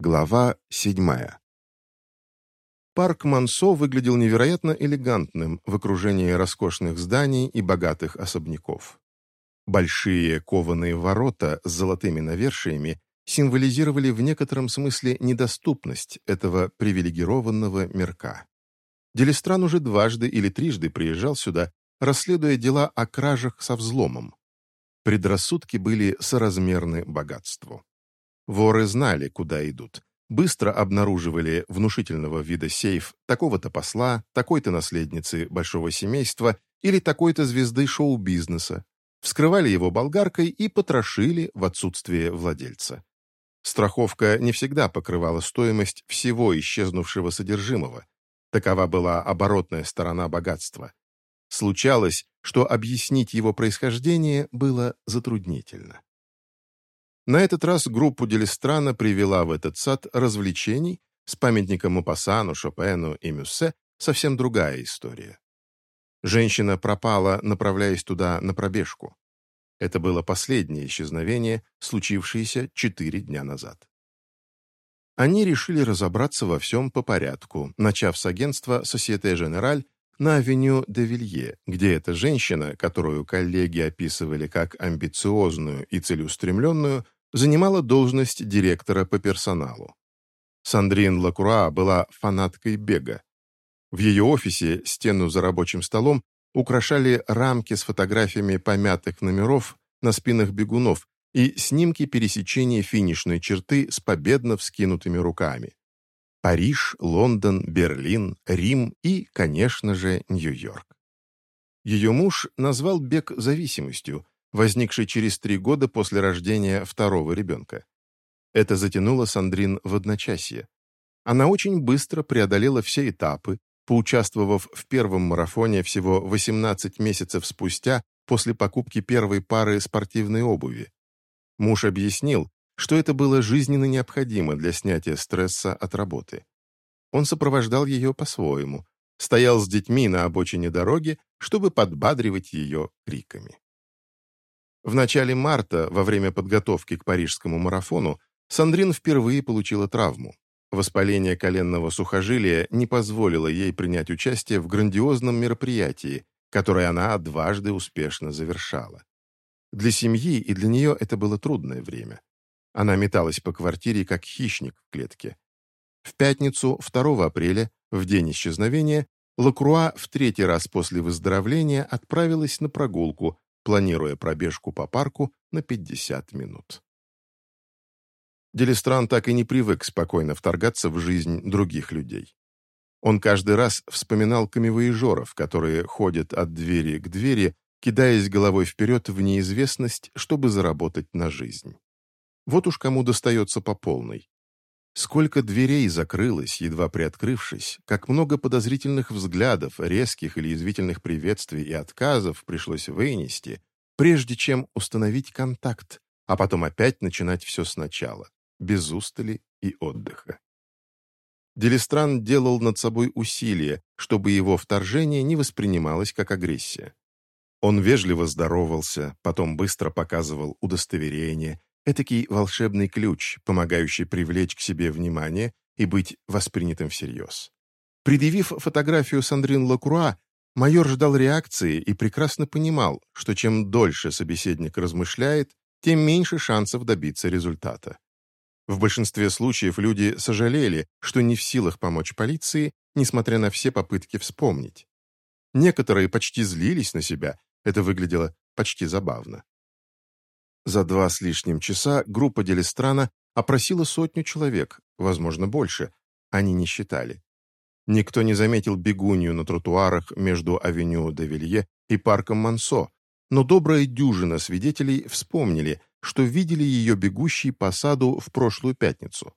Глава седьмая. Парк Мансо выглядел невероятно элегантным в окружении роскошных зданий и богатых особняков. Большие кованые ворота с золотыми навершиями символизировали в некотором смысле недоступность этого привилегированного мирка. Делистран уже дважды или трижды приезжал сюда, расследуя дела о кражах со взломом. Предрассудки были соразмерны богатству. Воры знали, куда идут. Быстро обнаруживали внушительного вида сейф такого-то посла, такой-то наследницы большого семейства или такой-то звезды шоу-бизнеса, вскрывали его болгаркой и потрошили в отсутствие владельца. Страховка не всегда покрывала стоимость всего исчезнувшего содержимого. Такова была оборотная сторона богатства. Случалось, что объяснить его происхождение было затруднительно. На этот раз группу Делистрана привела в этот сад развлечений с памятником Мапассану, Шопену и Мюссе совсем другая история. Женщина пропала, направляясь туда на пробежку. Это было последнее исчезновение, случившееся четыре дня назад. Они решили разобраться во всем по порядку, начав с агентства Societe Generale на авеню де Вилье, где эта женщина, которую коллеги описывали как амбициозную и целеустремленную, занимала должность директора по персоналу. Сандрин Лакура была фанаткой бега. В ее офисе стену за рабочим столом украшали рамки с фотографиями помятых номеров на спинах бегунов и снимки пересечения финишной черты с победно вскинутыми руками. Париж, Лондон, Берлин, Рим и, конечно же, Нью-Йорк. Ее муж назвал бег зависимостью, возникшей через три года после рождения второго ребенка. Это затянуло Сандрин в одночасье. Она очень быстро преодолела все этапы, поучаствовав в первом марафоне всего 18 месяцев спустя после покупки первой пары спортивной обуви. Муж объяснил, что это было жизненно необходимо для снятия стресса от работы. Он сопровождал ее по-своему, стоял с детьми на обочине дороги, чтобы подбадривать ее криками. В начале марта, во время подготовки к парижскому марафону, Сандрин впервые получила травму. Воспаление коленного сухожилия не позволило ей принять участие в грандиозном мероприятии, которое она дважды успешно завершала. Для семьи и для нее это было трудное время. Она металась по квартире, как хищник в клетке. В пятницу, 2 апреля, в день исчезновения, Лакруа в третий раз после выздоровления отправилась на прогулку, планируя пробежку по парку на 50 минут. Делистран так и не привык спокойно вторгаться в жизнь других людей. Он каждый раз вспоминал камевоежеров, которые ходят от двери к двери, кидаясь головой вперед в неизвестность, чтобы заработать на жизнь. Вот уж кому достается по полной. Сколько дверей закрылось, едва приоткрывшись, как много подозрительных взглядов, резких или язвительных приветствий и отказов пришлось вынести, прежде чем установить контакт, а потом опять начинать все сначала, без устали и отдыха. Делистран делал над собой усилия, чтобы его вторжение не воспринималось как агрессия. Он вежливо здоровался, потом быстро показывал удостоверение, Этакий волшебный ключ, помогающий привлечь к себе внимание и быть воспринятым всерьез. Предъявив фотографию Сандрин Лакруа, майор ждал реакции и прекрасно понимал, что чем дольше собеседник размышляет, тем меньше шансов добиться результата. В большинстве случаев люди сожалели, что не в силах помочь полиции, несмотря на все попытки вспомнить. Некоторые почти злились на себя, это выглядело почти забавно. За два с лишним часа группа Делистрана опросила сотню человек, возможно, больше. Они не считали. Никто не заметил бегунью на тротуарах между авеню де Вилье и парком Мансо, но добрая дюжина свидетелей вспомнили, что видели ее бегущей по саду в прошлую пятницу.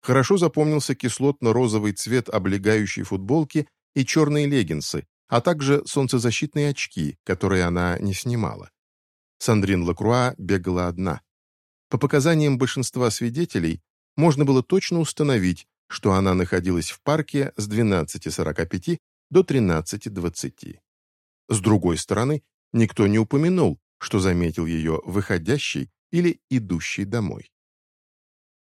Хорошо запомнился кислотно-розовый цвет облегающей футболки и черные леггинсы, а также солнцезащитные очки, которые она не снимала. Сандрин Лакруа бегала одна. По показаниям большинства свидетелей, можно было точно установить, что она находилась в парке с 12.45 до 13.20. С другой стороны, никто не упомянул, что заметил ее выходящей или идущей домой.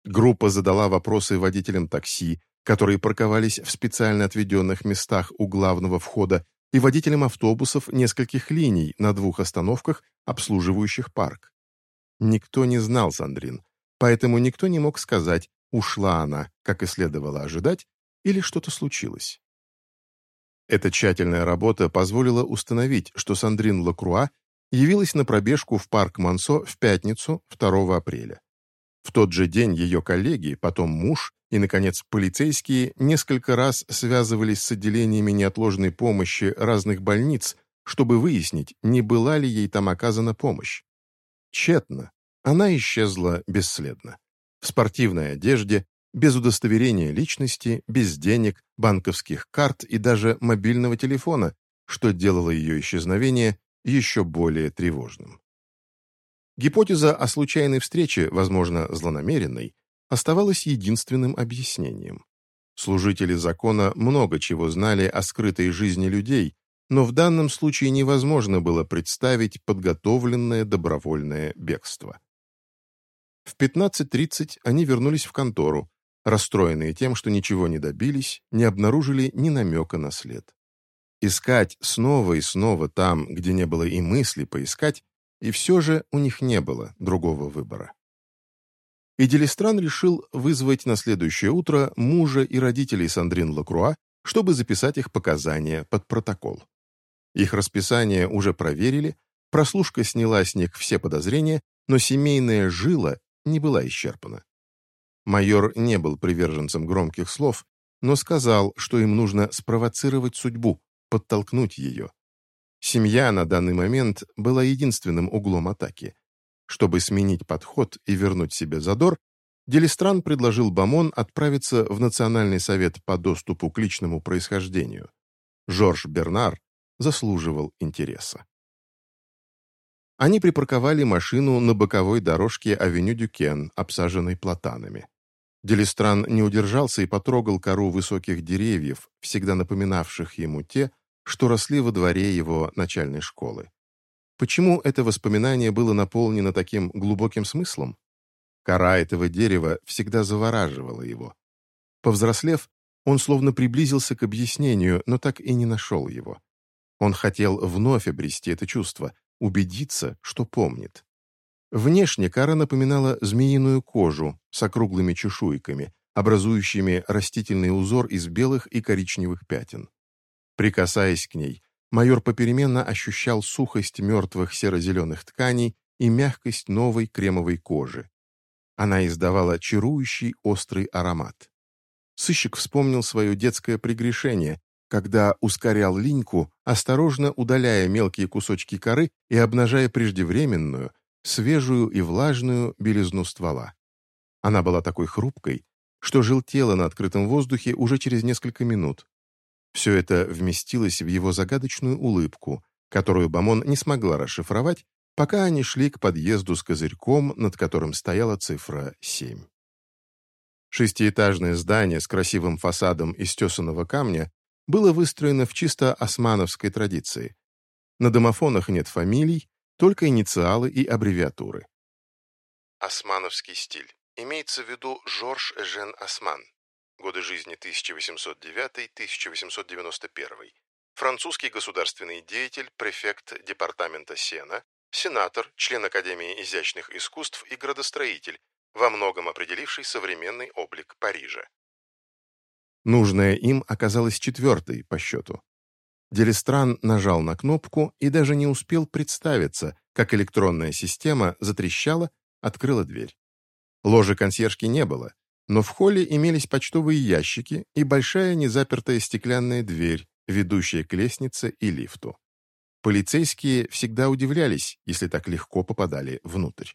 Группа задала вопросы водителям такси, которые парковались в специально отведенных местах у главного входа, и водителям автобусов нескольких линий на двух остановках, обслуживающих парк. Никто не знал Сандрин, поэтому никто не мог сказать, ушла она, как и следовало ожидать, или что-то случилось. Эта тщательная работа позволила установить, что Сандрин Лакруа явилась на пробежку в парк Мансо в пятницу 2 апреля. В тот же день ее коллеги, потом муж и, наконец, полицейские несколько раз связывались с отделениями неотложной помощи разных больниц, чтобы выяснить, не была ли ей там оказана помощь. Тщетно. Она исчезла бесследно. В спортивной одежде, без удостоверения личности, без денег, банковских карт и даже мобильного телефона, что делало ее исчезновение еще более тревожным. Гипотеза о случайной встрече, возможно, злонамеренной, оставалась единственным объяснением. Служители закона много чего знали о скрытой жизни людей, но в данном случае невозможно было представить подготовленное добровольное бегство. В 15.30 они вернулись в контору, расстроенные тем, что ничего не добились, не обнаружили ни намека на след. Искать снова и снова там, где не было и мысли поискать, и все же у них не было другого выбора. И Делистран решил вызвать на следующее утро мужа и родителей Сандрин Лакруа, чтобы записать их показания под протокол. Их расписание уже проверили, прослушка сняла с них все подозрения, но семейная жила не была исчерпана. Майор не был приверженцем громких слов, но сказал, что им нужно спровоцировать судьбу, подтолкнуть ее. Семья на данный момент была единственным углом атаки. Чтобы сменить подход и вернуть себе задор, Делистран предложил Бамон отправиться в Национальный совет по доступу к личному происхождению. Жорж Бернар заслуживал интереса. Они припарковали машину на боковой дорожке авеню Дюкен, обсаженной платанами. Делистран не удержался и потрогал кору высоких деревьев, всегда напоминавших ему те, что росли во дворе его начальной школы. Почему это воспоминание было наполнено таким глубоким смыслом? Кора этого дерева всегда завораживала его. Повзрослев, он словно приблизился к объяснению, но так и не нашел его. Он хотел вновь обрести это чувство, убедиться, что помнит. Внешне кора напоминала змеиную кожу с округлыми чешуйками, образующими растительный узор из белых и коричневых пятен. Прикасаясь к ней, майор попеременно ощущал сухость мертвых серо-зеленых тканей и мягкость новой кремовой кожи. Она издавала чарующий острый аромат. Сыщик вспомнил свое детское прегрешение, когда ускорял линьку, осторожно удаляя мелкие кусочки коры и обнажая преждевременную, свежую и влажную белизну ствола. Она была такой хрупкой, что желтела на открытом воздухе уже через несколько минут. Все это вместилось в его загадочную улыбку, которую Бамон не смогла расшифровать, пока они шли к подъезду с козырьком, над которым стояла цифра 7. Шестиэтажное здание с красивым фасадом из тесаного камня было выстроено в чисто османовской традиции. На домофонах нет фамилий, только инициалы и аббревиатуры. Османовский стиль. Имеется в виду Жорж Эжен Осман. Годы жизни 1809-1891. Французский государственный деятель, префект департамента Сена, сенатор, член Академии изящных искусств и градостроитель, во многом определивший современный облик Парижа. Нужная им оказалась четвертой по счету. Делистран нажал на кнопку и даже не успел представиться, как электронная система затрещала, открыла дверь. Ложи консьержки не было, но в холле имелись почтовые ящики и большая незапертая стеклянная дверь, ведущая к лестнице и лифту. Полицейские всегда удивлялись, если так легко попадали внутрь.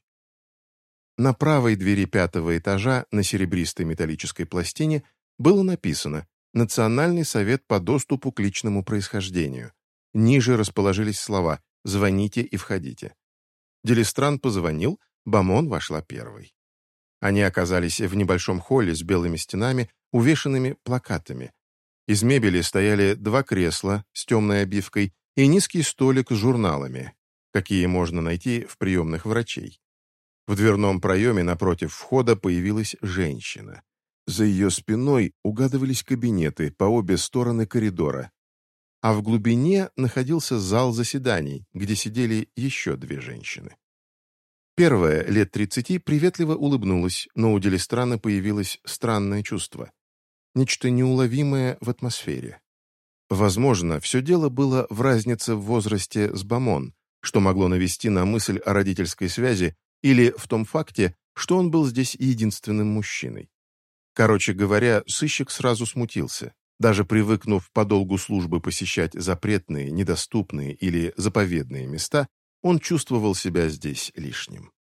На правой двери пятого этажа на серебристой металлической пластине было написано Национальный совет по доступу к личному происхождению. Ниже расположились слова «Звоните и входите». Делистран позвонил, Бамон вошла первой. Они оказались в небольшом холле с белыми стенами, увешанными плакатами. Из мебели стояли два кресла с темной обивкой и низкий столик с журналами, какие можно найти в приемных врачей. В дверном проеме напротив входа появилась женщина. За ее спиной угадывались кабинеты по обе стороны коридора, а в глубине находился зал заседаний, где сидели еще две женщины. Первая, лет тридцати, приветливо улыбнулась, но у Делистрана появилось странное чувство. Нечто неуловимое в атмосфере. Возможно, все дело было в разнице в возрасте с Бамон, что могло навести на мысль о родительской связи, или в том факте, что он был здесь единственным мужчиной. Короче говоря, сыщик сразу смутился. Даже привыкнув по долгу службы посещать запретные, недоступные или заповедные места, он чувствовал себя здесь лишним.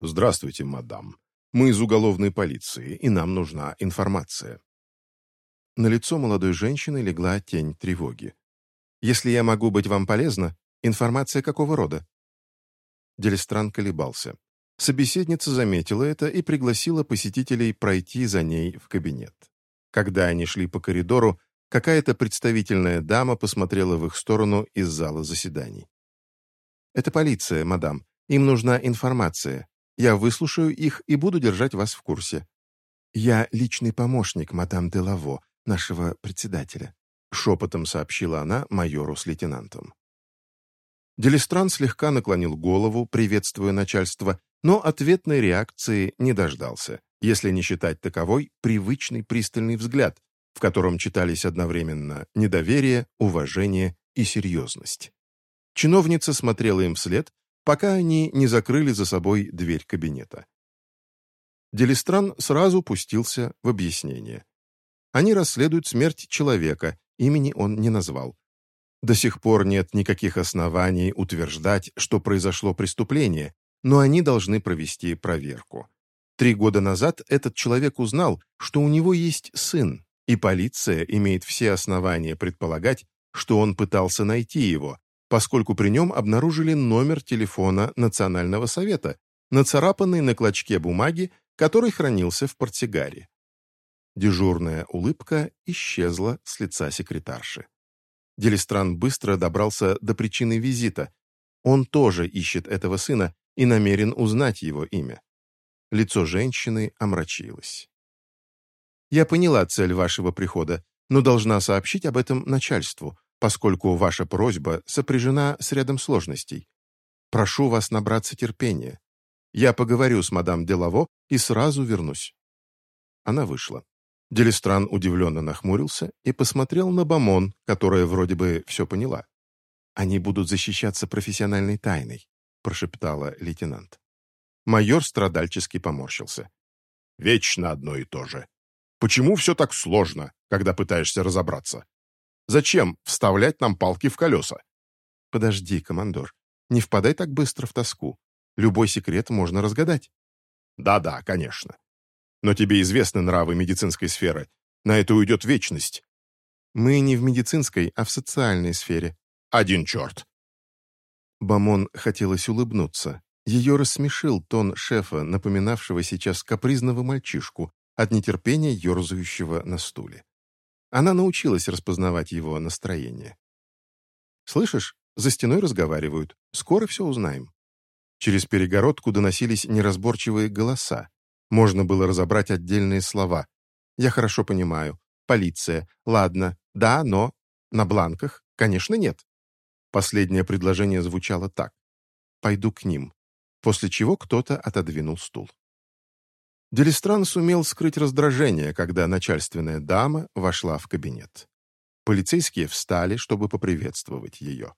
«Здравствуйте, мадам. Мы из уголовной полиции, и нам нужна информация». На лицо молодой женщины легла тень тревоги. «Если я могу быть вам полезна, информация какого рода?» Делистран колебался. Собеседница заметила это и пригласила посетителей пройти за ней в кабинет. Когда они шли по коридору, какая-то представительная дама посмотрела в их сторону из зала заседаний. «Это полиция, мадам. Им нужна информация. Я выслушаю их и буду держать вас в курсе. Я личный помощник мадам Делаво, нашего председателя», шепотом сообщила она майору с лейтенантом. Делистран слегка наклонил голову, приветствуя начальство, но ответной реакции не дождался, если не считать таковой привычный пристальный взгляд, в котором читались одновременно недоверие, уважение и серьезность. Чиновница смотрела им вслед, пока они не закрыли за собой дверь кабинета. Делистран сразу пустился в объяснение. Они расследуют смерть человека, имени он не назвал. До сих пор нет никаких оснований утверждать, что произошло преступление, но они должны провести проверку. Три года назад этот человек узнал, что у него есть сын, и полиция имеет все основания предполагать, что он пытался найти его, поскольку при нем обнаружили номер телефона Национального совета, нацарапанный на клочке бумаги, который хранился в портсигаре. Дежурная улыбка исчезла с лица секретарши. Делистран быстро добрался до причины визита. Он тоже ищет этого сына и намерен узнать его имя. Лицо женщины омрачилось. «Я поняла цель вашего прихода, но должна сообщить об этом начальству, поскольку ваша просьба сопряжена с рядом сложностей. Прошу вас набраться терпения. Я поговорю с мадам Делаво и сразу вернусь». Она вышла. Делистран удивленно нахмурился и посмотрел на Бамон, которая вроде бы все поняла. «Они будут защищаться профессиональной тайной прошептала лейтенант. Майор страдальчески поморщился. «Вечно одно и то же. Почему все так сложно, когда пытаешься разобраться? Зачем вставлять нам палки в колеса?» «Подожди, командор, не впадай так быстро в тоску. Любой секрет можно разгадать». «Да-да, конечно. Но тебе известны нравы медицинской сферы. На это уйдет вечность». «Мы не в медицинской, а в социальной сфере». «Один черт. Бамон хотелось улыбнуться. Ее рассмешил тон шефа, напоминавшего сейчас капризного мальчишку, от нетерпения ерзающего на стуле. Она научилась распознавать его настроение. «Слышишь, за стеной разговаривают. Скоро все узнаем». Через перегородку доносились неразборчивые голоса. Можно было разобрать отдельные слова. «Я хорошо понимаю. Полиция. Ладно. Да, но. На бланках? Конечно, нет. Последнее предложение звучало так. «Пойду к ним», после чего кто-то отодвинул стул. Делистран сумел скрыть раздражение, когда начальственная дама вошла в кабинет. Полицейские встали, чтобы поприветствовать ее.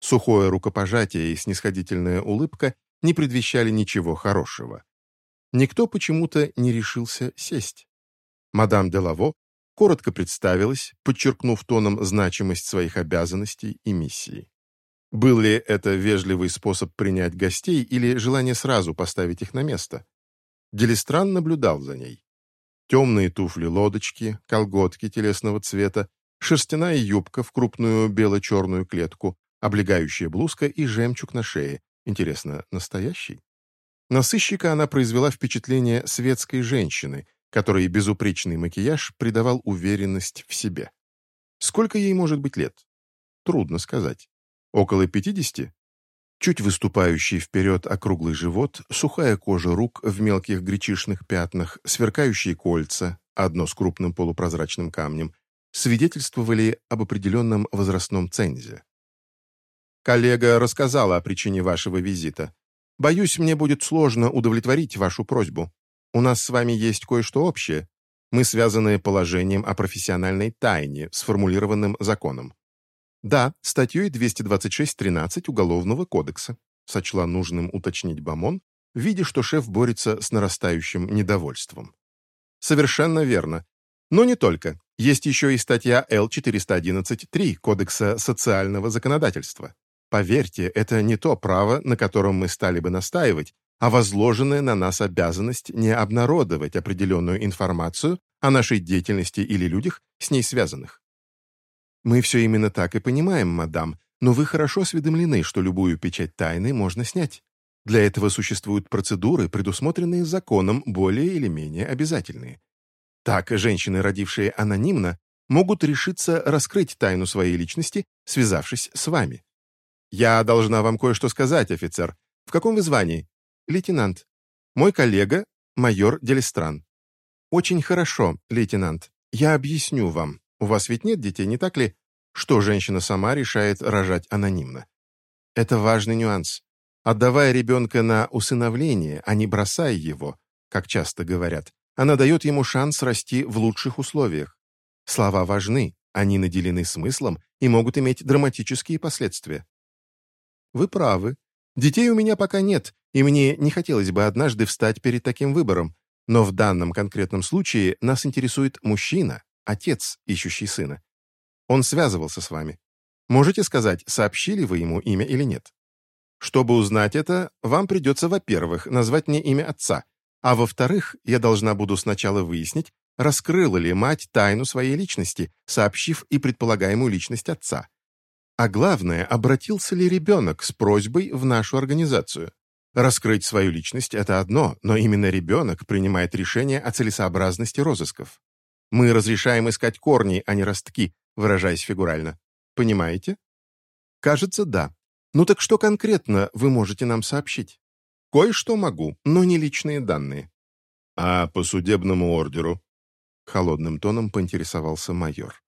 Сухое рукопожатие и снисходительная улыбка не предвещали ничего хорошего. Никто почему-то не решился сесть. Мадам Делаво коротко представилась, подчеркнув тоном значимость своих обязанностей и миссии. Был ли это вежливый способ принять гостей или желание сразу поставить их на место? Делистран наблюдал за ней. Темные туфли-лодочки, колготки телесного цвета, шерстяная юбка в крупную бело-черную клетку, облегающая блузка и жемчуг на шее. Интересно, настоящий? На сыщика она произвела впечатление светской женщины, которой безупречный макияж придавал уверенность в себе. Сколько ей может быть лет? Трудно сказать. Около пятидесяти? Чуть выступающий вперед округлый живот, сухая кожа рук в мелких гречишных пятнах, сверкающие кольца, одно с крупным полупрозрачным камнем, свидетельствовали об определенном возрастном цензе. «Коллега рассказала о причине вашего визита. Боюсь, мне будет сложно удовлетворить вашу просьбу. У нас с вами есть кое-что общее. Мы связаны положением о профессиональной тайне, сформулированным законом. Да, статьей 226.13 Уголовного кодекса, сочла нужным уточнить Бамон, видя, что шеф борется с нарастающим недовольством. Совершенно верно. Но не только. Есть еще и статья Л-411.3 Кодекса социального законодательства. Поверьте, это не то право, на котором мы стали бы настаивать, а возложенная на нас обязанность не обнародовать определенную информацию о нашей деятельности или людях, с ней связанных. Мы все именно так и понимаем, мадам, но вы хорошо осведомлены, что любую печать тайны можно снять. Для этого существуют процедуры, предусмотренные законом, более или менее обязательные. Так, женщины, родившие анонимно, могут решиться раскрыть тайну своей личности, связавшись с вами. «Я должна вам кое-что сказать, офицер. В каком вы звании?» «Лейтенант. Мой коллега — майор Делистран». «Очень хорошо, лейтенант. Я объясню вам. У вас ведь нет детей, не так ли? Что женщина сама решает рожать анонимно? Это важный нюанс. Отдавая ребенка на усыновление, а не бросая его, как часто говорят, она дает ему шанс расти в лучших условиях. Слова важны, они наделены смыслом и могут иметь драматические последствия. Вы правы. Детей у меня пока нет, и мне не хотелось бы однажды встать перед таким выбором, но в данном конкретном случае нас интересует мужчина, отец, ищущий сына. Он связывался с вами. Можете сказать, сообщили вы ему имя или нет? Чтобы узнать это, вам придется, во-первых, назвать мне имя отца, а во-вторых, я должна буду сначала выяснить, раскрыла ли мать тайну своей личности, сообщив и предполагаемую личность отца. А главное, обратился ли ребенок с просьбой в нашу организацию. Раскрыть свою личность – это одно, но именно ребенок принимает решение о целесообразности розысков. Мы разрешаем искать корни, а не ростки, выражаясь фигурально. Понимаете? Кажется, да. Ну так что конкретно вы можете нам сообщить? Кое-что могу, но не личные данные. А по судебному ордеру? Холодным тоном поинтересовался майор.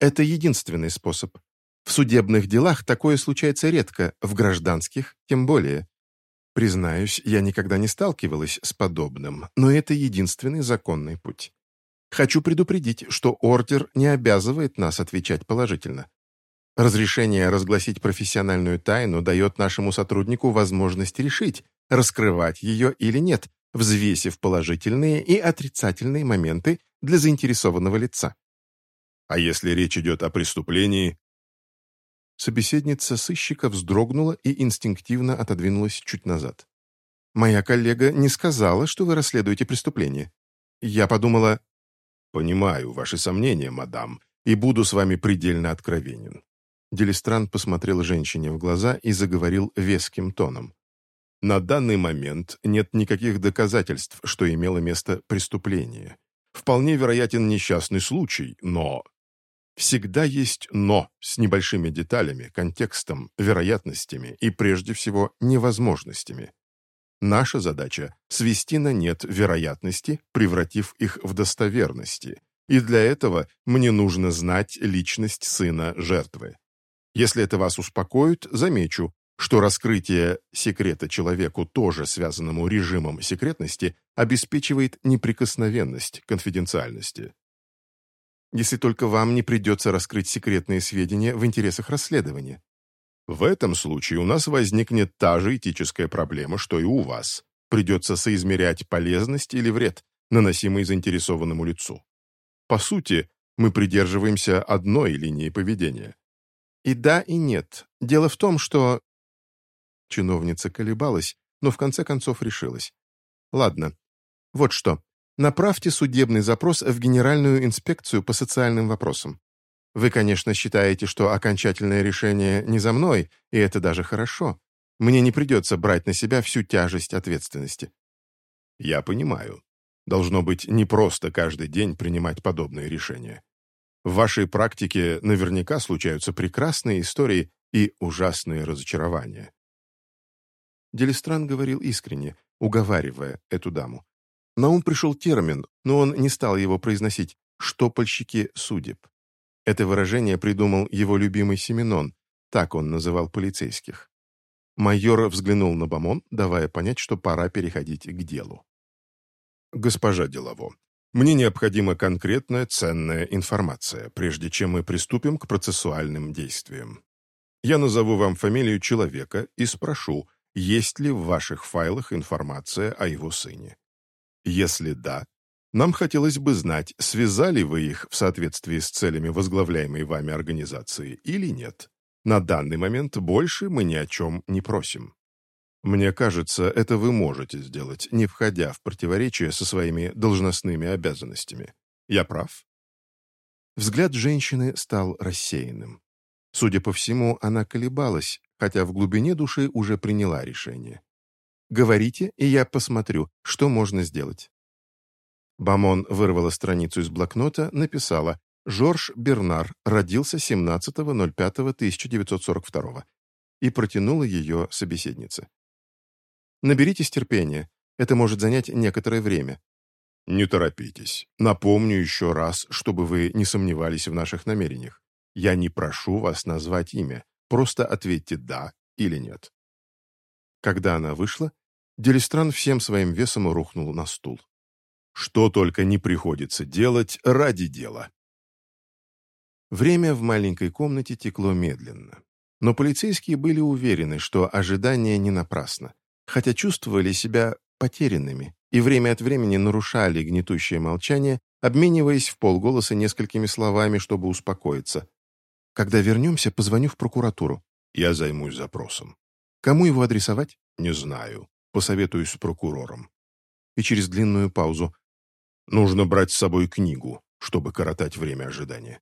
Это единственный способ. В судебных делах такое случается редко, в гражданских тем более. Признаюсь, я никогда не сталкивалась с подобным, но это единственный законный путь. Хочу предупредить, что ордер не обязывает нас отвечать положительно. Разрешение разгласить профессиональную тайну дает нашему сотруднику возможность решить, раскрывать ее или нет, взвесив положительные и отрицательные моменты для заинтересованного лица. А если речь идет о преступлении, Собеседница сыщика вздрогнула и инстинктивно отодвинулась чуть назад. «Моя коллега не сказала, что вы расследуете преступление. Я подумала...» «Понимаю ваши сомнения, мадам, и буду с вами предельно откровенен». Делистран посмотрел женщине в глаза и заговорил веским тоном. «На данный момент нет никаких доказательств, что имело место преступление. Вполне вероятен несчастный случай, но Всегда есть «но» с небольшими деталями, контекстом, вероятностями и, прежде всего, невозможностями. Наша задача — свести на нет вероятности, превратив их в достоверности, и для этого мне нужно знать личность сына жертвы. Если это вас успокоит, замечу, что раскрытие секрета человеку, тоже связанному режимом секретности, обеспечивает неприкосновенность конфиденциальности если только вам не придется раскрыть секретные сведения в интересах расследования. В этом случае у нас возникнет та же этическая проблема, что и у вас. Придется соизмерять полезность или вред, наносимый заинтересованному лицу. По сути, мы придерживаемся одной линии поведения. И да, и нет. Дело в том, что... Чиновница колебалась, но в конце концов решилась. Ладно, вот что. Направьте судебный запрос в Генеральную инспекцию по социальным вопросам. Вы, конечно, считаете, что окончательное решение не за мной, и это даже хорошо. Мне не придется брать на себя всю тяжесть ответственности. Я понимаю. Должно быть непросто каждый день принимать подобные решения. В вашей практике наверняка случаются прекрасные истории и ужасные разочарования. Делистран говорил искренне, уговаривая эту даму. На ум пришел термин, но он не стал его произносить «штопольщики судеб». Это выражение придумал его любимый Семенон, так он называл полицейских. Майор взглянул на Бамон, давая понять, что пора переходить к делу. «Госпожа Делово, мне необходима конкретная ценная информация, прежде чем мы приступим к процессуальным действиям. Я назову вам фамилию человека и спрошу, есть ли в ваших файлах информация о его сыне. Если да, нам хотелось бы знать, связали вы их в соответствии с целями возглавляемой вами организации или нет. На данный момент больше мы ни о чем не просим. Мне кажется, это вы можете сделать, не входя в противоречие со своими должностными обязанностями. Я прав?» Взгляд женщины стал рассеянным. Судя по всему, она колебалась, хотя в глубине души уже приняла решение. «Говорите, и я посмотрю, что можно сделать». Бамон вырвала страницу из блокнота, написала «Жорж Бернар родился 17.05.1942» и протянула ее собеседнице. Наберитесь терпения. Это может занять некоторое время. Не торопитесь. Напомню еще раз, чтобы вы не сомневались в наших намерениях. Я не прошу вас назвать имя. Просто ответьте «да» или «нет». Когда она вышла, Делистран всем своим весом рухнул на стул. Что только не приходится делать ради дела. Время в маленькой комнате текло медленно. Но полицейские были уверены, что ожидание не напрасно хотя чувствовали себя потерянными и время от времени нарушали гнетущее молчание, обмениваясь в полголоса несколькими словами, чтобы успокоиться. «Когда вернемся, позвоню в прокуратуру. Я займусь запросом. Кому его адресовать? Не знаю. Посоветуюсь с прокурором». И через длинную паузу. «Нужно брать с собой книгу, чтобы коротать время ожидания».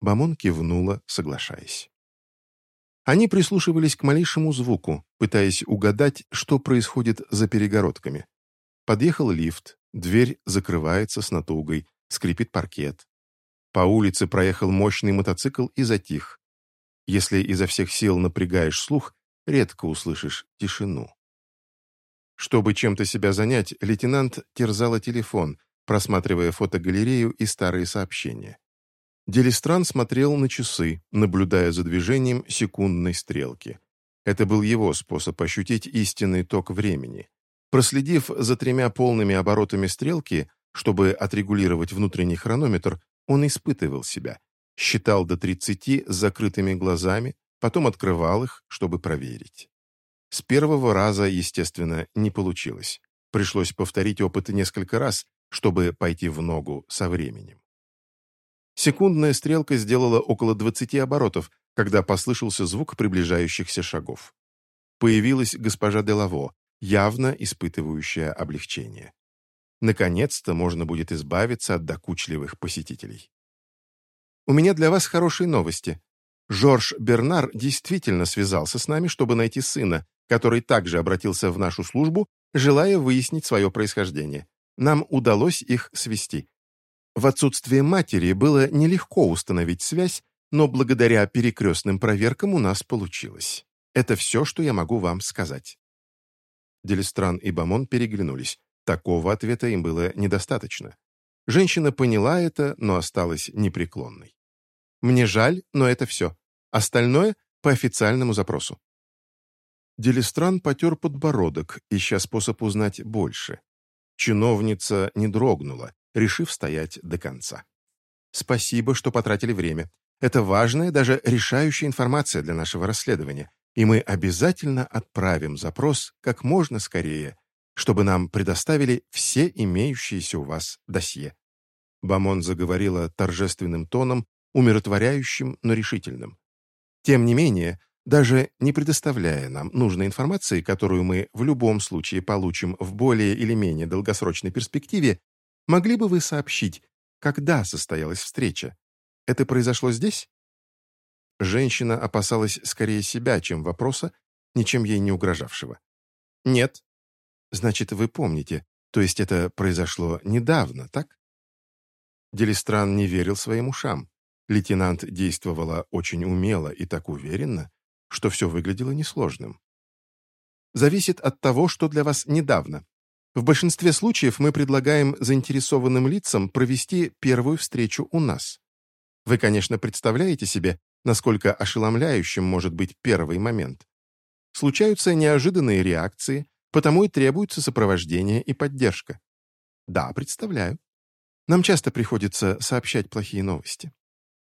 Бамон кивнула, соглашаясь. Они прислушивались к малейшему звуку, пытаясь угадать, что происходит за перегородками. Подъехал лифт, дверь закрывается с натугой, скрипит паркет. По улице проехал мощный мотоцикл и затих. Если изо всех сил напрягаешь слух, редко услышишь тишину. Чтобы чем-то себя занять, лейтенант терзала телефон, просматривая фотогалерею и старые сообщения. Делистран смотрел на часы, наблюдая за движением секундной стрелки. Это был его способ ощутить истинный ток времени. Проследив за тремя полными оборотами стрелки, чтобы отрегулировать внутренний хронометр, он испытывал себя. Считал до 30 с закрытыми глазами, потом открывал их, чтобы проверить. С первого раза, естественно, не получилось. Пришлось повторить опыт несколько раз, чтобы пойти в ногу со временем. Секундная стрелка сделала около 20 оборотов, когда послышался звук приближающихся шагов. Появилась госпожа Делаво, явно испытывающая облегчение. Наконец-то можно будет избавиться от докучливых посетителей. «У меня для вас хорошие новости. Жорж Бернар действительно связался с нами, чтобы найти сына, который также обратился в нашу службу, желая выяснить свое происхождение. Нам удалось их свести. В отсутствие матери было нелегко установить связь, но благодаря перекрестным проверкам у нас получилось. Это все, что я могу вам сказать». Делистран и Бамон переглянулись. Такого ответа им было недостаточно. Женщина поняла это, но осталась непреклонной. «Мне жаль, но это все. Остальное — по официальному запросу». Делистран потер подбородок, ища способ узнать больше. Чиновница не дрогнула, решив стоять до конца. «Спасибо, что потратили время. Это важная, даже решающая информация для нашего расследования, и мы обязательно отправим запрос как можно скорее, чтобы нам предоставили все имеющиеся у вас досье». Бамон заговорила торжественным тоном, умиротворяющим, но решительным. «Тем не менее, даже не предоставляя нам нужной информации, которую мы в любом случае получим в более или менее долгосрочной перспективе, Могли бы вы сообщить, когда состоялась встреча? Это произошло здесь?» Женщина опасалась скорее себя, чем вопроса, ничем ей не угрожавшего. «Нет». «Значит, вы помните, то есть это произошло недавно, так?» Делистран не верил своим ушам. Лейтенант действовала очень умело и так уверенно, что все выглядело несложным. зависит от того, что для вас недавно. В большинстве случаев мы предлагаем заинтересованным лицам провести первую встречу у нас. Вы, конечно, представляете себе, насколько ошеломляющим может быть первый момент. Случаются неожиданные реакции, потому и требуется сопровождение и поддержка. Да, представляю. Нам часто приходится сообщать плохие новости.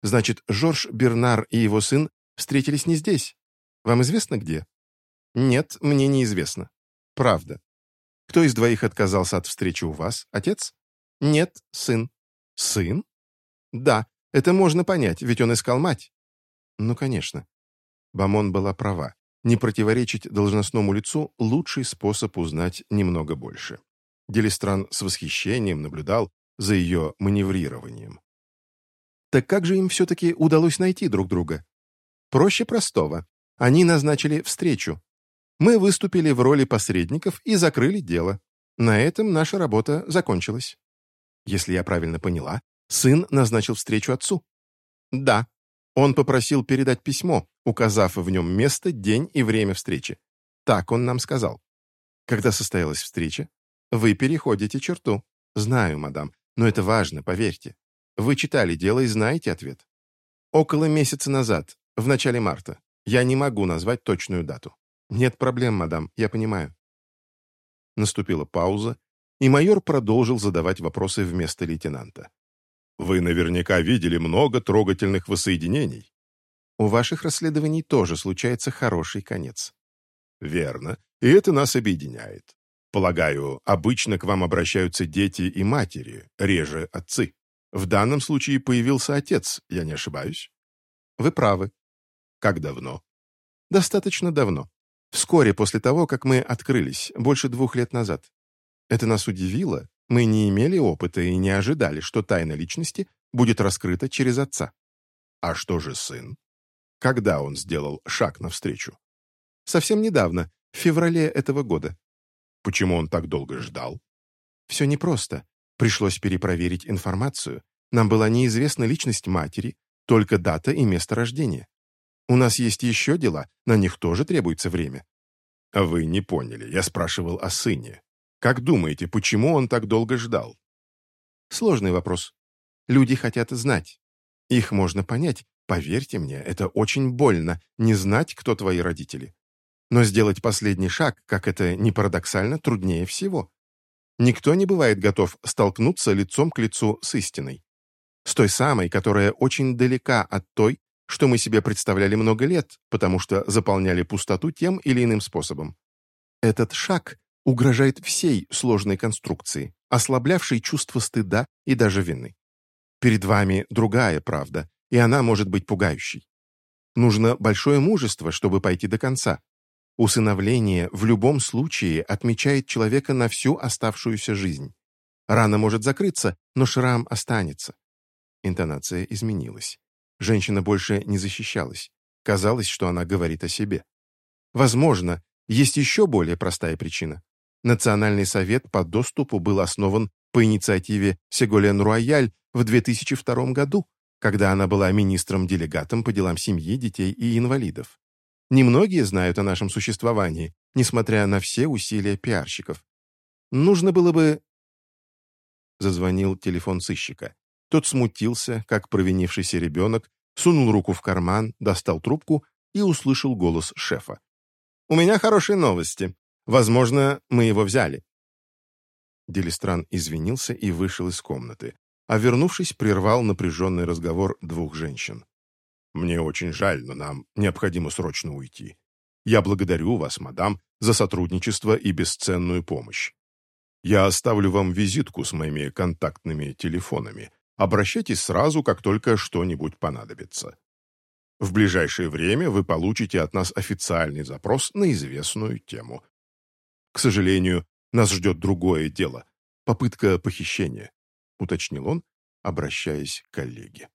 Значит, Жорж Бернар и его сын встретились не здесь. Вам известно где? Нет, мне неизвестно. Правда. Кто из двоих отказался от встречи у вас? Отец? Нет, сын. Сын? Да, это можно понять, ведь он искал мать. Ну, конечно. Бамон была права. Не противоречить должностному лицу – лучший способ узнать немного больше. Делистран с восхищением наблюдал за ее маневрированием. Так как же им все-таки удалось найти друг друга? Проще простого. Они назначили встречу. Мы выступили в роли посредников и закрыли дело. На этом наша работа закончилась. Если я правильно поняла, сын назначил встречу отцу. Да, он попросил передать письмо, указав в нем место, день и время встречи. Так он нам сказал. Когда состоялась встреча? Вы переходите черту. Знаю, мадам, но это важно, поверьте. Вы читали дело и знаете ответ. Около месяца назад, в начале марта. Я не могу назвать точную дату. Нет проблем, мадам, я понимаю. Наступила пауза, и майор продолжил задавать вопросы вместо лейтенанта. Вы наверняка видели много трогательных воссоединений. У ваших расследований тоже случается хороший конец. Верно, и это нас объединяет. Полагаю, обычно к вам обращаются дети и матери, реже отцы. В данном случае появился отец, я не ошибаюсь? Вы правы. Как давно? Достаточно давно. Вскоре после того, как мы открылись, больше двух лет назад. Это нас удивило, мы не имели опыта и не ожидали, что тайна личности будет раскрыта через отца. А что же сын? Когда он сделал шаг навстречу? Совсем недавно, в феврале этого года. Почему он так долго ждал? Все непросто. Пришлось перепроверить информацию. Нам была неизвестна личность матери, только дата и место рождения. У нас есть еще дела, на них тоже требуется время. А вы не поняли, я спрашивал о сыне. Как думаете, почему он так долго ждал? Сложный вопрос. Люди хотят знать. Их можно понять. Поверьте мне, это очень больно, не знать, кто твои родители. Но сделать последний шаг, как это ни парадоксально, труднее всего. Никто не бывает готов столкнуться лицом к лицу с истиной. С той самой, которая очень далека от той, что мы себе представляли много лет, потому что заполняли пустоту тем или иным способом. Этот шаг угрожает всей сложной конструкции, ослаблявшей чувство стыда и даже вины. Перед вами другая правда, и она может быть пугающей. Нужно большое мужество, чтобы пойти до конца. Усыновление в любом случае отмечает человека на всю оставшуюся жизнь. Рана может закрыться, но шрам останется. Интонация изменилась. Женщина больше не защищалась. Казалось, что она говорит о себе. Возможно, есть еще более простая причина. Национальный совет по доступу был основан по инициативе Сеголен Руаяль в 2002 году, когда она была министром-делегатом по делам семьи, детей и инвалидов. Немногие знают о нашем существовании, несмотря на все усилия пиарщиков. Нужно было бы... Зазвонил телефон сыщика. Тот смутился, как провинившийся ребенок, сунул руку в карман, достал трубку и услышал голос шефа. «У меня хорошие новости. Возможно, мы его взяли». Делистран извинился и вышел из комнаты, а вернувшись, прервал напряженный разговор двух женщин. «Мне очень жаль, но нам необходимо срочно уйти. Я благодарю вас, мадам, за сотрудничество и бесценную помощь. Я оставлю вам визитку с моими контактными телефонами. Обращайтесь сразу, как только что-нибудь понадобится. В ближайшее время вы получите от нас официальный запрос на известную тему. К сожалению, нас ждет другое дело — попытка похищения», — уточнил он, обращаясь к коллеге.